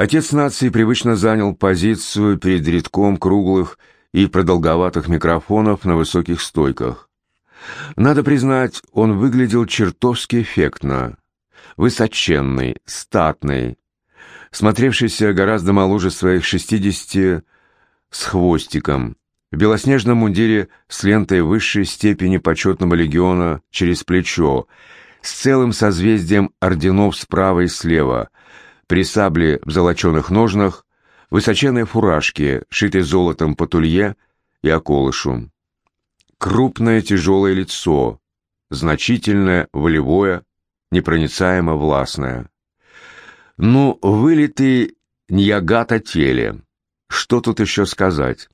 Отец нации привычно занял позицию перед рядком круглых и продолговатых микрофонов на высоких стойках. Надо признать, он выглядел чертовски эффектно. Высоченный, статный, смотревшийся гораздо моложе своих шестидесяти с хвостиком, в белоснежном мундире с лентой высшей степени почетного легиона через плечо, с целым созвездием орденов справа и слева, при сабле в золоченых ножнах, высоченной фуражке, шитой золотом по тулье и околышу. Крупное тяжелое лицо, значительное, волевое, непроницаемо властное. Ну, вылитый Ньягата теле. Что тут еще сказать?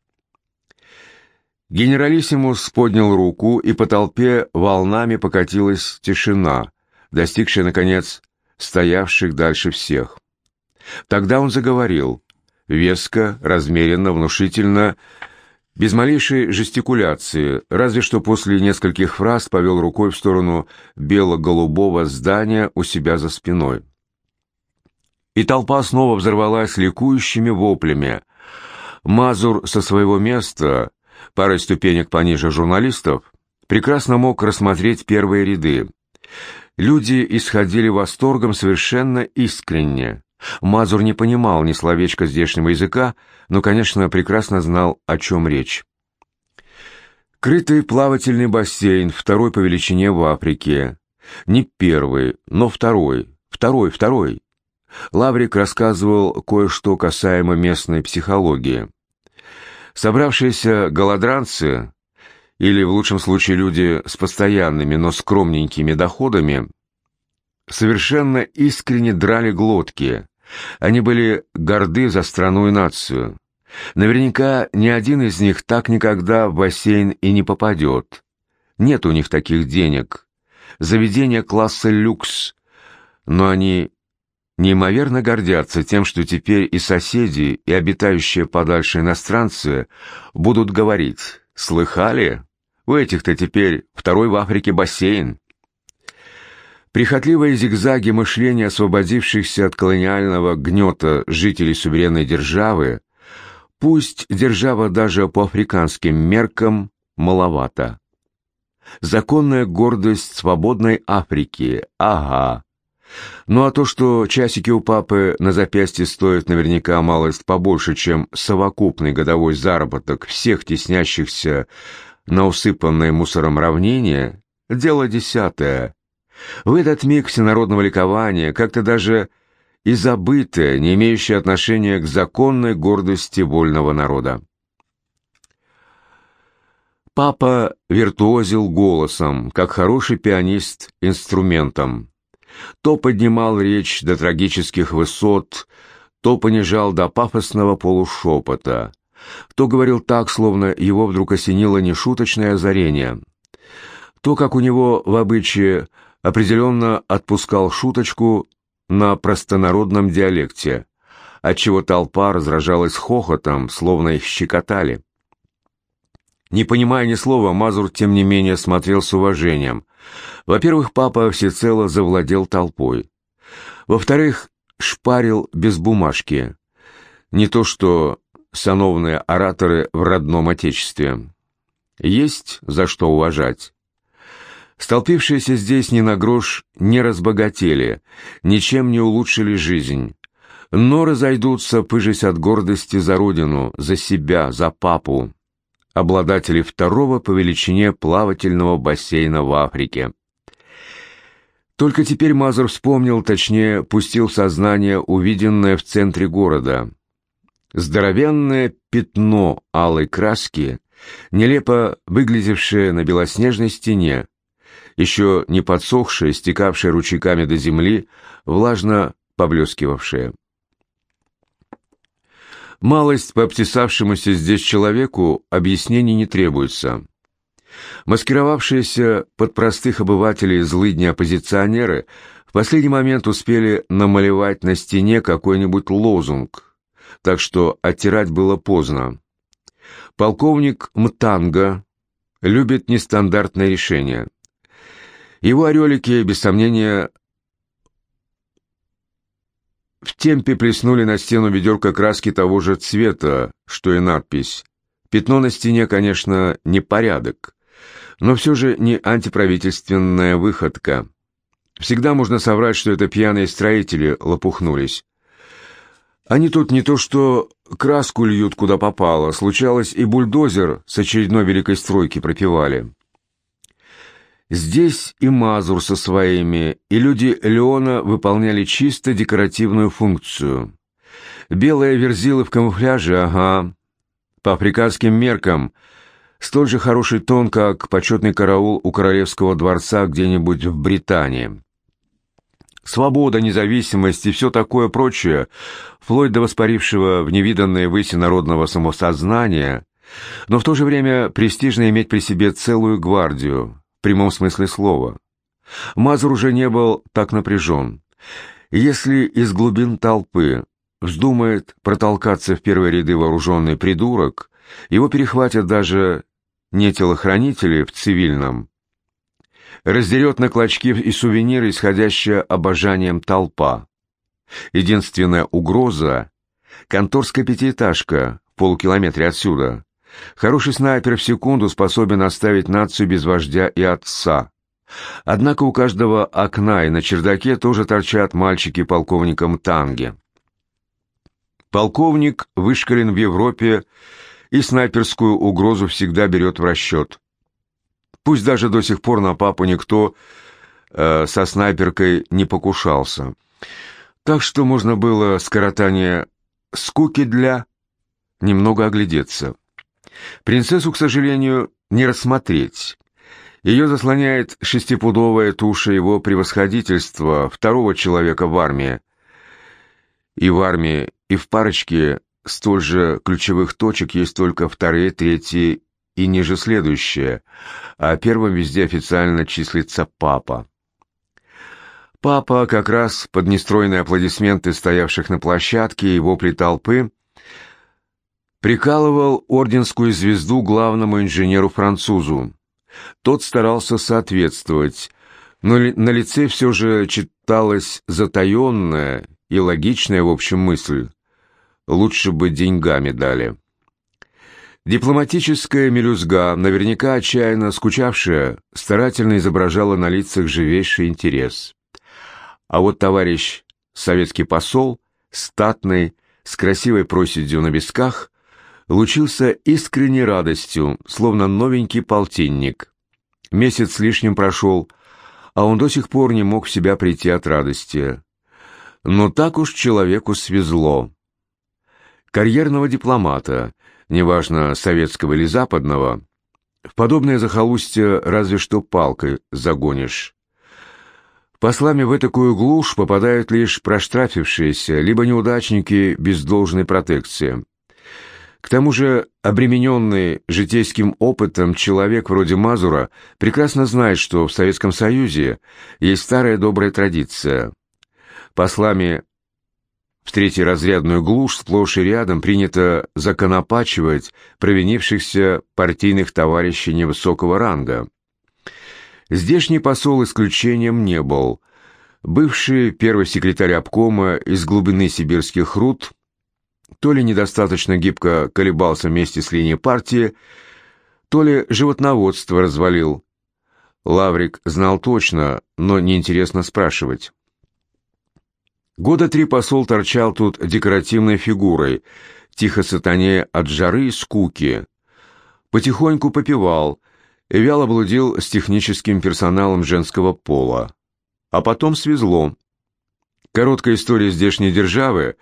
Генералиссимус поднял руку, и по толпе волнами покатилась тишина, достигшая, наконец, стоявших дальше всех. Тогда он заговорил, веско, размеренно, внушительно, без малейшей жестикуляции, разве что после нескольких фраз повел рукой в сторону бело-голубого здания у себя за спиной. И толпа снова взорвалась ликующими воплями. Мазур со своего места, парой ступенек пониже журналистов, прекрасно мог рассмотреть первые ряды. Люди исходили восторгом совершенно искренне. Мазур не понимал ни словечка здешнего языка, но, конечно, прекрасно знал, о чем речь. Крытый плавательный бассейн, второй по величине в Африке. Не первый, но второй, второй, второй. Лаврик рассказывал кое-что касаемо местной психологии. Собравшиеся голодранцы, или в лучшем случае люди с постоянными, но скромненькими доходами, совершенно искренне драли глотки. Они были горды за страну и нацию. Наверняка ни один из них так никогда в бассейн и не попадет. Нет у них таких денег. Заведение класса люкс, но они неимоверно гордятся тем, что теперь и соседи, и обитающие подальше иностранцы будут говорить «Слыхали? У этих-то теперь второй в Африке бассейн». Прихотливые зигзаги мышления освободившихся от колониального гнета жителей суверенной державы, пусть держава даже по африканским меркам маловато. Законная гордость свободной Африки, ага. Ну а то, что часики у папы на запястье стоят наверняка малость побольше, чем совокупный годовой заработок всех теснящихся на усыпанное мусором равнение, дело десятое. В этот миг всенародного ликования, как-то даже и забытое, не имеющее отношения к законной гордости вольного народа. Папа виртуозил голосом, как хороший пианист инструментом. То поднимал речь до трагических высот, то понижал до пафосного полушепота, то говорил так, словно его вдруг осенило нешуточное озарение, то, как у него в обычае, определенно отпускал шуточку на простонародном диалекте, отчего толпа разражалась хохотом, словно их щекотали. Не понимая ни слова, Мазур, тем не менее, смотрел с уважением. Во-первых, папа всецело завладел толпой. Во-вторых, шпарил без бумажки. Не то что сановные ораторы в родном отечестве. Есть за что уважать. Столпившиеся здесь ни на грош не разбогатели, ничем не улучшили жизнь, но разойдутся, пыжись от гордости за родину, за себя, за папу, обладатели второго по величине плавательного бассейна в Африке. Только теперь Мазур вспомнил, точнее, пустил в сознание увиденное в центре города. Здоровенное пятно алой краски, нелепо выглядевшее на белоснежной стене, еще не подсохшее, стекавшее ручейками до земли, влажно поблескивавшее. Малость по обтесавшемуся здесь человеку объяснений не требуется. Маскировавшиеся под простых обывателей злыдни-оппозиционеры в последний момент успели намалевать на стене какой-нибудь лозунг, так что оттирать было поздно. Полковник Мтанга любит нестандартное решение. Его орелики, без сомнения, В темпе плеснули на стену ведерко краски того же цвета, что и надпись. Пятно на стене, конечно, не порядок, но все же не антиправительственная выходка. Всегда можно соврать, что это пьяные строители лопухнулись. Они тут не то что краску льют куда попало, случалось и бульдозер с очередной великой стройки пропивали. Здесь и Мазур со своими, и люди Леона выполняли чисто декоративную функцию. Белые верзилы в камуфляже, ага. По африканским меркам, столь же хороший тон, как почетный караул у королевского дворца где-нибудь в Британии. Свобода, независимость и все такое прочее, вплоть до воспарившего в невиданные выси народного самосознания, но в то же время престижно иметь при себе целую гвардию, прямом смысле слова. Мазур уже не был так напряжен. Если из глубин толпы вздумает протолкаться в первые ряды вооруженный придурок, его перехватят даже не телохранители в цивильном, раздерет на клочки и сувениры, исходящая обожанием толпа. Единственная угроза — конторская пятиэтажка в полукилометре отсюда. Хороший снайпер в секунду способен оставить нацию без вождя и отца. Однако у каждого окна и на чердаке тоже торчат мальчики полковником Танги. Полковник вышкален в Европе и снайперскую угрозу всегда берет в расчет. Пусть даже до сих пор на папу никто э, со снайперкой не покушался. Так что можно было скоротание скуки для немного оглядеться. Принцессу, к сожалению, не рассмотреть. Ее заслоняет шестипудовая туша его превосходительства, второго человека в армии. И в армии, и в парочке столь же ключевых точек есть только вторые, третьи и ниже следующее, а первым везде официально числится «папа». Папа как раз под нестройные аплодисменты стоявших на площадке и вопли толпы прикалывал орденскую звезду главному инженеру-французу. Тот старался соответствовать, но на лице все же читалась затаенная и логичная, в общем, мысль. Лучше бы деньгами дали. Дипломатическая мелюзга, наверняка отчаянно скучавшая, старательно изображала на лицах живейший интерес. А вот товарищ советский посол, статный, с красивой проседью на висках, лучился искренней радостью, словно новенький полтинник. Месяц с лишним прошел, а он до сих пор не мог в себя прийти от радости. Но так уж человеку свезло. Карьерного дипломата — неважно, советского или западного, в подобное захолустье разве что палкой загонишь. Послами в такую глушь попадают лишь проштрафившиеся, либо неудачники без должной протекции. К тому же обремененный житейским опытом человек вроде Мазура прекрасно знает, что в Советском Союзе есть старая добрая традиция. Послами в третьеразрядную глушь сплошь и рядом принято законопачивать провинившихся партийных товарищей невысокого ранга. Здешний посол исключением не был. Бывший первый секретарь обкома из глубины сибирских руд то ли недостаточно гибко колебался вместе с линией партии, то ли животноводство развалил. Лаврик знал точно, но неинтересно спрашивать. Года три посол торчал тут декоративной фигурой, тихо сатанея от жары и скуки. Потихоньку попивал и вяло блудил с техническим персоналом женского пола. А потом свезло. Короткая история здешней державы,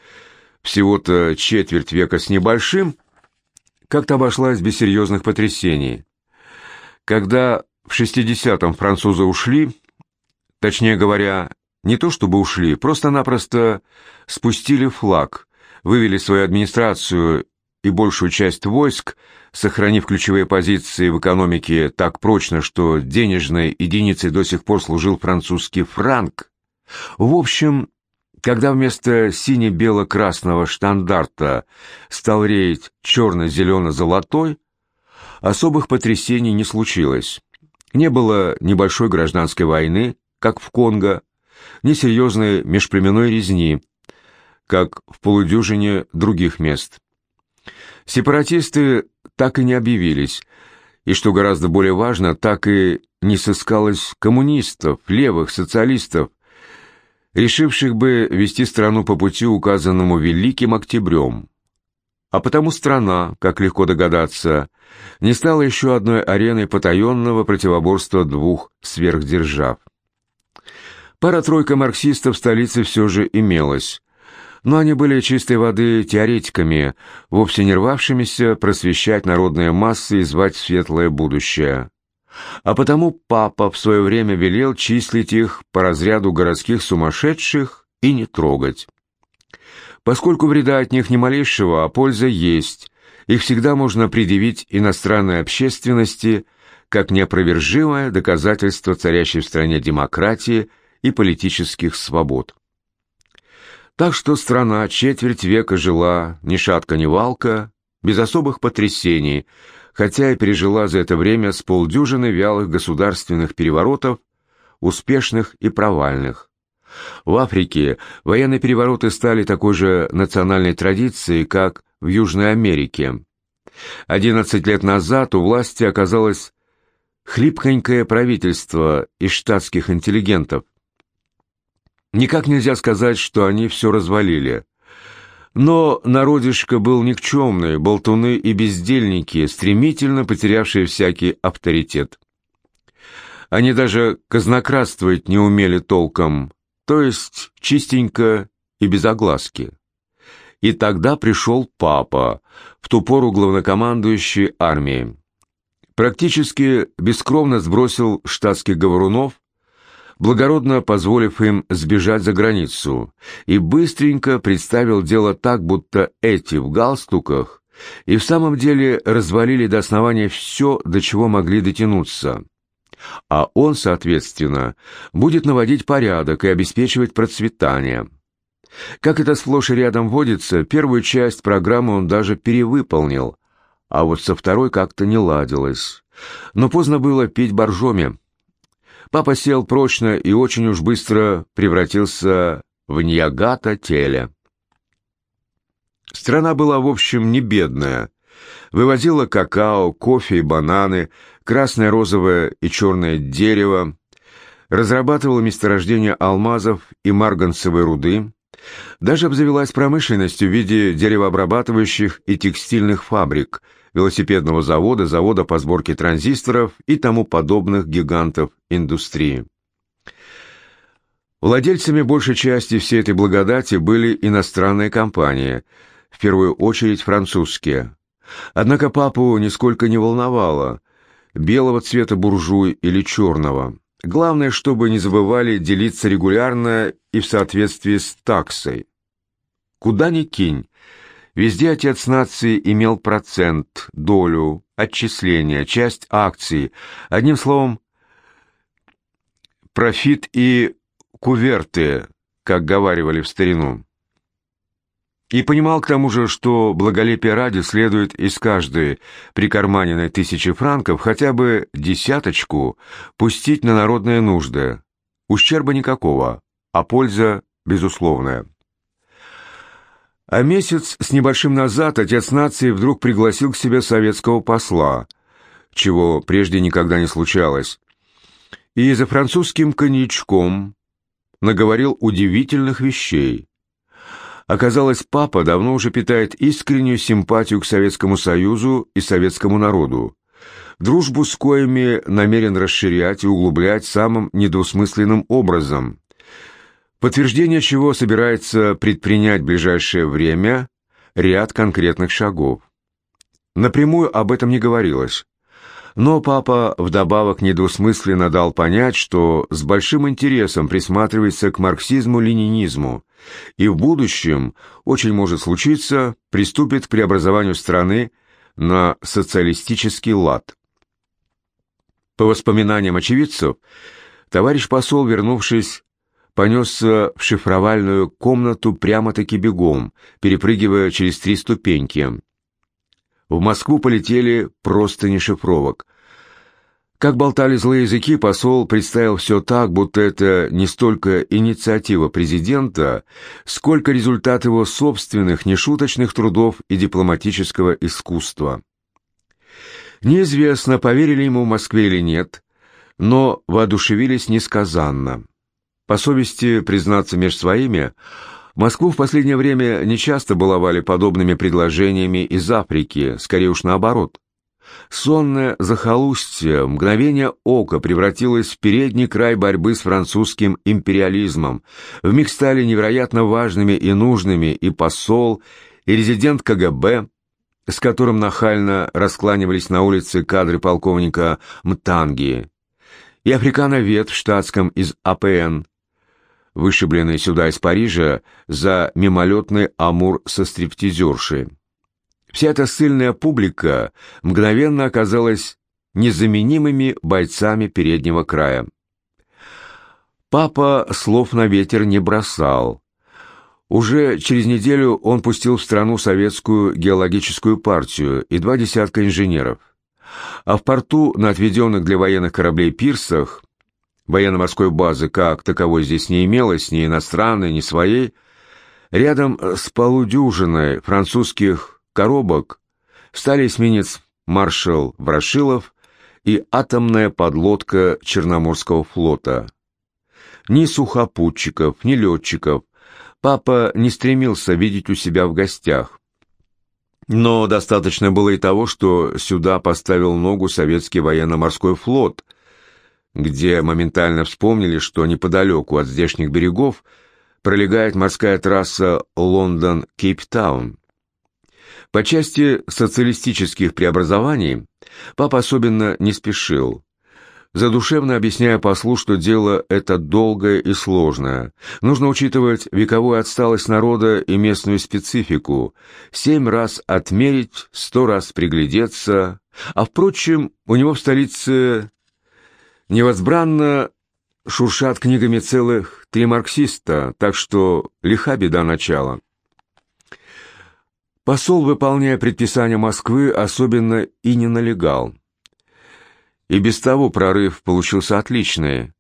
всего-то четверть века с небольшим, как-то обошлась без серьезных потрясений. Когда в 60-м французы ушли, точнее говоря, не то чтобы ушли, просто-напросто спустили флаг, вывели свою администрацию и большую часть войск, сохранив ключевые позиции в экономике так прочно, что денежной единицей до сих пор служил французский франк. В общем, когда вместо сине-бело-красного штандарта стал реять черно-зелено-золотой, особых потрясений не случилось. Не было небольшой гражданской войны, как в Конго, несерьезной межплеменной резни. как в полудюжине других мест. Сепаратисты так и не объявились, и, что гораздо более важно, так и не сыскалось коммунистов, левых, социалистов, решивших бы вести страну по пути, указанному Великим Октябрем. А потому страна, как легко догадаться, не стала еще одной ареной потаенного противоборства двух сверхдержав. Пара-тройка марксистов в столице все же имелась, но они были чистой воды теоретиками, вовсе не рвавшимися просвещать народные массы и звать светлое будущее. А потому папа в свое время велел числить их по разряду городских сумасшедших и не трогать. Поскольку вреда от них ни малейшего, а польза есть, их всегда можно предъявить иностранной общественности как неопровержимое доказательство царящей в стране демократии и политических свобод. Так что страна четверть века жила ни шатка, ни валка, без особых потрясений, хотя и пережила за это время с полдюжины вялых государственных переворотов, успешных и провальных. В Африке военные перевороты стали такой же национальной традицией, как в Южной Америке. 11 лет назад у власти оказалось хлипконькое правительство из штатских интеллигентов, Никак нельзя сказать, что они все развалили. Но народишко был никчемный, болтуны и бездельники, стремительно потерявшие всякий авторитет. Они даже казнократствовать не умели толком, то есть чистенько и без огласки. И тогда пришел папа, в ту пору главнокомандующий армией. Практически бескровно сбросил штатских говорунов, благородно позволив им сбежать за границу, и быстренько представил дело так, будто эти в галстуках и в самом деле развалили до основания все, до чего могли дотянуться. А он, соответственно, будет наводить порядок и обеспечивать процветание. Как это сплошь и рядом водится, первую часть программы он даже перевыполнил, а вот со второй как-то не ладилось. Но поздно было пить боржоми. Папа сел прочно и очень уж быстро превратился в ньягата теле. Страна была, в общем, не бедная. Вывозила какао, кофе и бананы, красное, розовое и черное дерево, разрабатывала месторождение алмазов и марганцевой руды, даже обзавелась промышленностью в виде деревообрабатывающих и текстильных фабрик – велосипедного завода, завода по сборке транзисторов и тому подобных гигантов индустрии. Владельцами большей части всей этой благодати были иностранные компании, в первую очередь французские. Однако папу нисколько не волновало, белого цвета буржуй или черного. Главное, чтобы не забывали делиться регулярно и в соответствии с таксой. Куда ни кинь, Везде отец нации имел процент, долю, отчисления, часть акций. Одним словом, профит и куверты, как говаривали в старину. И понимал к тому же, что благолепие ради следует из каждой прикарманенной тысячи франков хотя бы десяточку пустить на народные нужды. Ущерба никакого, а польза безусловная. А месяц с небольшим назад отец нации вдруг пригласил к себе советского посла, чего прежде никогда не случалось, и за французским коньячком наговорил удивительных вещей. Оказалось, папа давно уже питает искреннюю симпатию к Советскому Союзу и советскому народу. Дружбу с коями намерен расширять и углублять самым недвусмысленным образом – подтверждение чего собирается предпринять в ближайшее время ряд конкретных шагов. Напрямую об этом не говорилось. Но папа вдобавок недвусмысленно дал понять, что с большим интересом присматривается к марксизму-ленинизму и в будущем, очень может случиться, приступит к преобразованию страны на социалистический лад. По воспоминаниям очевидцев, товарищ посол, вернувшись понесся в шифровальную комнату прямо-таки бегом, перепрыгивая через три ступеньки. В Москву полетели просто не шифровок. Как болтали злые языки, посол представил все так, будто это не столько инициатива президента, сколько результат его собственных нешуточных трудов и дипломатического искусства. Неизвестно, поверили ему в Москве или нет, но воодушевились несказанно. По совести, признаться между своими, Москву в последнее время нечасто баловали подобными предложениями из Африки, скорее уж наоборот. Сонное захолустье мгновение ока превратилось в передний край борьбы с французским империализмом. Вмиг стали невероятно важными и нужными и посол, и резидент КГБ, с которым нахально раскланивались на улице кадры полковника Мтанги, и африкановед в штатском из АПН, вышибленный сюда из Парижа за мимолетный амур со стриптизершей. Вся эта сильная публика мгновенно оказалась незаменимыми бойцами переднего края. Папа слов на ветер не бросал. Уже через неделю он пустил в страну советскую геологическую партию и два десятка инженеров. А в порту на отведенных для военных кораблей пирсах военно-морской базы как таковой здесь не имелось, ни иностранной, ни своей, рядом с полудюжиной французских коробок стали эсминец «Маршал Ворошилов» и атомная подлодка Черноморского флота. Ни сухопутчиков, ни летчиков папа не стремился видеть у себя в гостях. Но достаточно было и того, что сюда поставил ногу советский военно-морской флот, где моментально вспомнили, что неподалеку от здешних берегов пролегает морская трасса Лондон-Кейптаун. По части социалистических преобразований папа особенно не спешил, задушевно объясняя послу, что дело это долгое и сложное. Нужно учитывать вековую отсталость народа и местную специфику, семь раз отмерить, сто раз приглядеться, а, впрочем, у него в столице невозбранно шуршат книгами целых три марксиста, так что лиха беда начала. Посол, выполняя предписания Москвы, особенно и не налегал. И без того прорыв получился отличный.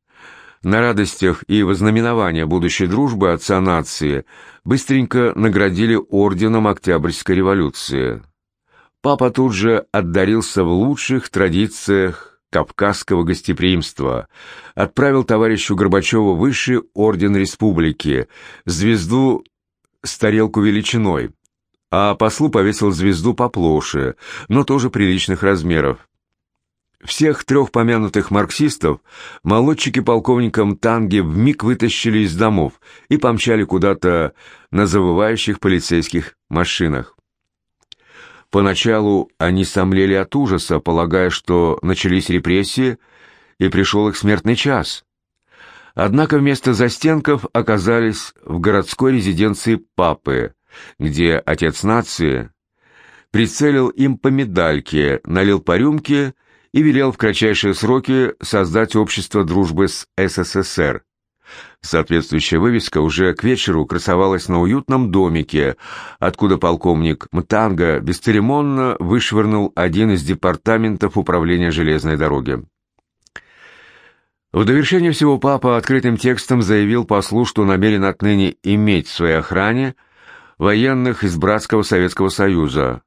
На радостях и вознаменования будущей дружбы отца нации быстренько наградили орденом Октябрьской революции. Папа тут же отдарился в лучших традициях кавказского гостеприимства, отправил товарищу Горбачеву высший орден республики, звезду с тарелку величиной – а послу повесил звезду поплоше, но тоже приличных размеров. Всех трех помянутых марксистов молодчики полковником Танги вмиг вытащили из домов и помчали куда-то на завывающих полицейских машинах. Поначалу они сомлели от ужаса, полагая, что начались репрессии, и пришел их смертный час. Однако вместо застенков оказались в городской резиденции папы, где отец нации прицелил им по медальке, налил по рюмке и велел в кратчайшие сроки создать общество дружбы с СССР. Соответствующая вывеска уже к вечеру красовалась на уютном домике, откуда полковник Мтанга бесцеремонно вышвырнул один из департаментов управления железной дороги. В довершение всего папа открытым текстом заявил послу, что намерен отныне иметь в своей охране военных из братского Советского Союза.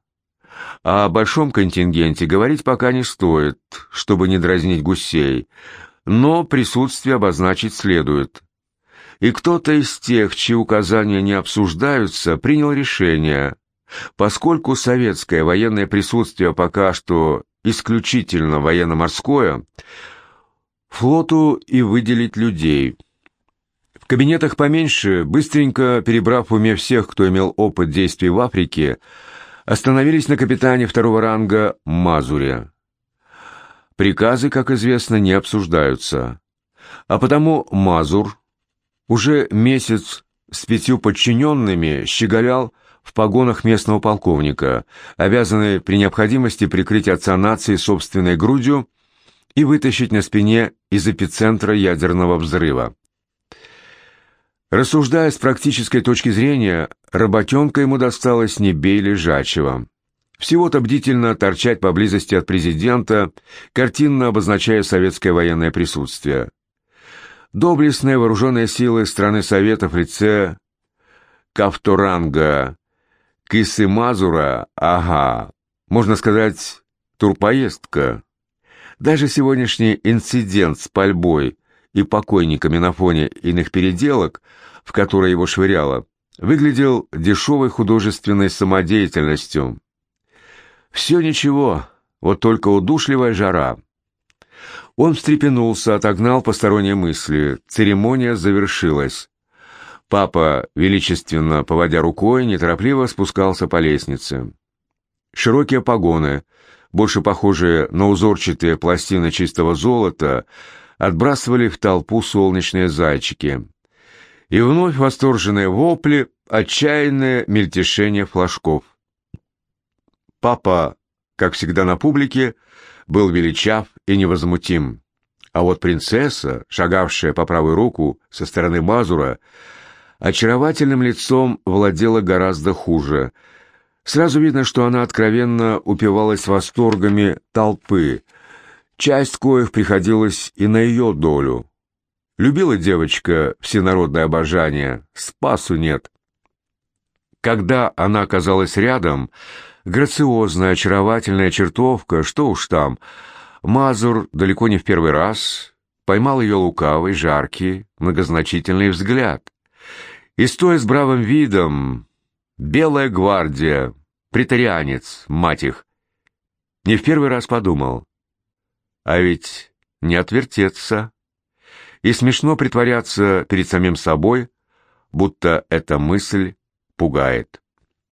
О большом контингенте говорить пока не стоит, чтобы не дразнить гусей, но присутствие обозначить следует. И кто-то из тех, чьи указания не обсуждаются, принял решение, поскольку советское военное присутствие пока что исключительно военно-морское, флоту и выделить людей – кабинетах поменьше, быстренько перебрав в уме всех, кто имел опыт действий в Африке, остановились на капитане второго ранга Мазуре. Приказы, как известно, не обсуждаются. А потому Мазур уже месяц с пятью подчиненными щеголял в погонах местного полковника, обязанный при необходимости прикрыть отца нации собственной грудью и вытащить на спине из эпицентра ядерного взрыва. Рассуждая с практической точки зрения, работенка ему досталась не бей лежачего. Всего-то бдительно торчать поблизости от президента, картинно обозначая советское военное присутствие. Доблестные вооруженные силы страны Советов в лице Кавторанга, Кысы-Мазура, ага, можно сказать, турпоездка. Даже сегодняшний инцидент с пальбой и покойниками на фоне иных переделок, в которые его швыряло, выглядел дешевой художественной самодеятельностью. Все ничего, вот только удушливая жара. Он встрепенулся, отогнал посторонние мысли. Церемония завершилась. Папа, величественно поводя рукой, неторопливо спускался по лестнице. Широкие погоны, больше похожие на узорчатые пластины чистого золота, отбрасывали в толпу солнечные зайчики. И вновь восторженные вопли, отчаянное мельтешение флажков. Папа, как всегда на публике, был величав и невозмутим. А вот принцесса, шагавшая по правую руку со стороны Мазура, очаровательным лицом владела гораздо хуже. Сразу видно, что она откровенно упивалась восторгами толпы, часть коих приходилась и на ее долю. Любила девочка всенародное обожание, спасу нет. Когда она оказалась рядом, Грациозная, очаровательная чертовка, что уж там. Мазур далеко не в первый раз поймал ее лукавый, жаркий, многозначительный взгляд. И стоя с бравым видом, белая гвардия, притарианец, мать их, не в первый раз подумал. А ведь не отвертеться. И смешно притворяться перед самим собой, будто эта мысль пугает.